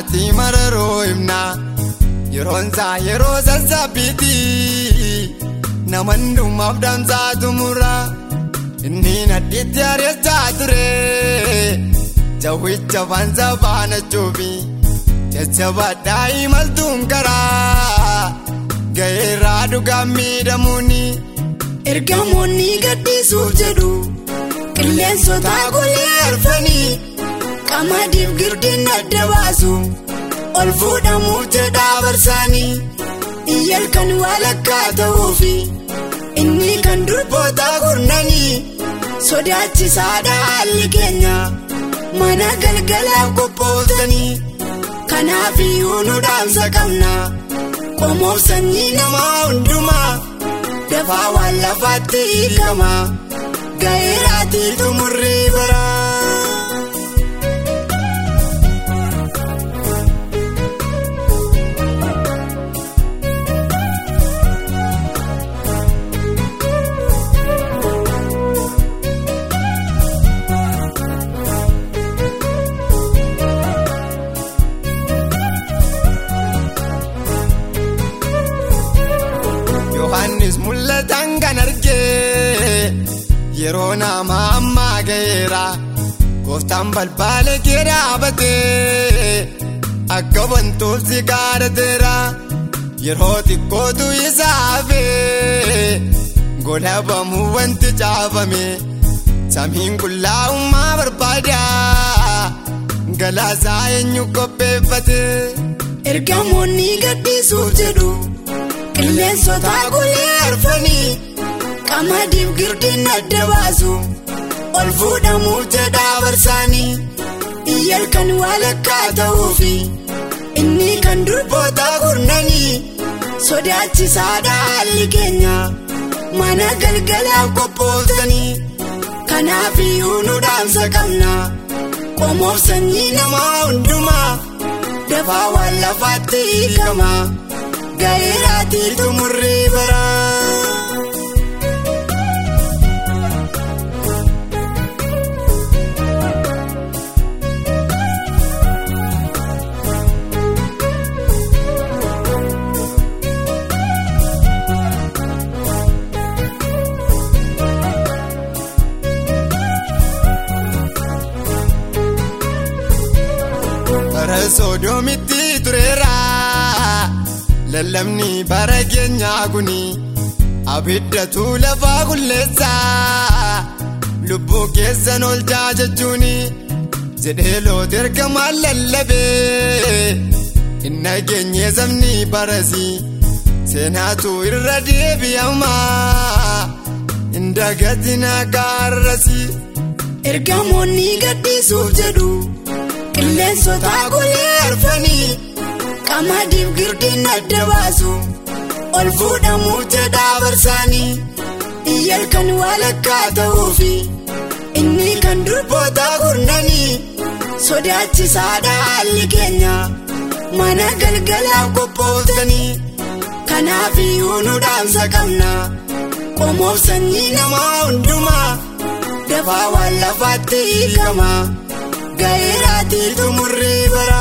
geeraati mararoo himna yeroonsaa yeroo sassaabbiiti naman dhumaaf dhaamsaa xumura inni nadhiitti areessaa ture jawwicha faansa baanachuufi jajjabaadhaa imaltuun karaa gaheeraa dhugaan miidhamuuni. ergamoonni gaddisuuf jedhu qilleensota golee qamadiif girdiin adda baasu ol fuudhamuuf jedhaa barsaanii iyyalkan walakkaa ta'uufi inni kan durboota gurnanii sodaachisaadha haalli keenya mana galgalaaf qophooftanii kanaaf iyyuu nu dhaamsa qabna qomoof sanyii namaa hundumaa. dafaa waan lafaatti hiikama gaheeraatii xumurrii bara. Yeroo nama ammaa ga'eera gooftaan balbaala kee dhaabatee akka wantoofsi gaadateera yeroo xiqqootu isaa hafee godhabamuu wanti caafame samiin qullaa'ummaa barbaada galaasaa eenyu qopheeffate. ergamoonni gaddisuuf jedhu. qilleensota golee arfanii qamadiif girdiin adda baasu ol fuudhamuuf jedhaa barsaanii iyyalkan walakkaa ta'uufi inni kan durboota gurnanii sodaachisaadha haalli keenya mana galgalaaf qophooftanii kanaaf iyyuu nu dhaamsa qabna qomoof sanyii namaa hundumaa dafaa waan lafaatti hiikama. gaheeraatii xumurrii bara. Sodoomitti tureera. lallabni bara keenyaa kuni abiddatu lafaa qulleessa lubbuu keessan oolchaa jechuuni jedhee loot ergamaan lallabee inna keenye sabni barasi. Seenaatu irra deebi'ama indagatina gaarrasi. ergamoonni gaddisuuf jedhu qilleensota golee arfanii. qamadiif girdiin adda baasu ol fuudhamuuf jedhaa barsaanii iyyalkan walakkaa ta'uufi inni kan durboota gurnanii sodaachisaadha haalli keenya mana galgalaaf qophooftanii kanaaf iyyuu nu dhaamsa qabna qomoof sanyii namaa hundumaa dafaa waan lafaatti hiikama gaheeraatii xumurrii bara.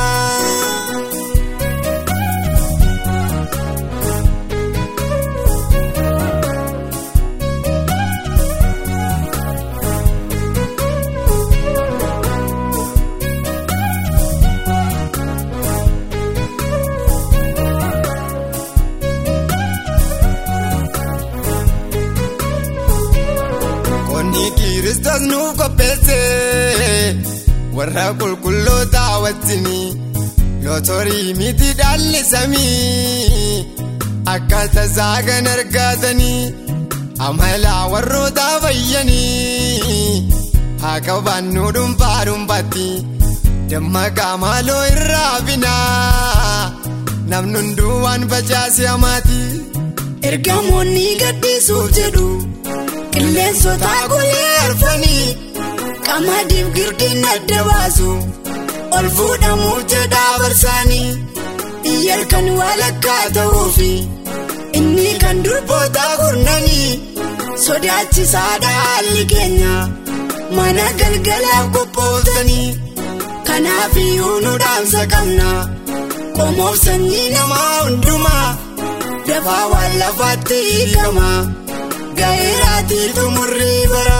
Kiristoos nuuf qopheesse warra qulqulloota wajjini lootorii miti dhaalli samii akkaataa isaa kan argatanii amala warroota fayyanii haa qabaannu dhuunfaa dhuunfaatti dammaqaa maaloo irraa binaa namni hunduu waan facaase hamaati. ergamoonni gaddisuuf jedhu. qilleensota golee arfanii qamadiif girdiin adda baasu ol fuudhamuuf jedhaa barsaanii iyyalkan walakkaa ta'uufi inni kan durboota gurnanii sodaachisaadha haalli keenya mana galgalaaf qophooftanii kanaaf iyyuu nu dhaamsa qabna qomoof sanyii namaa hundumaa dafaa waan lafaatti hiikama ga'eeraatii xumurrii bara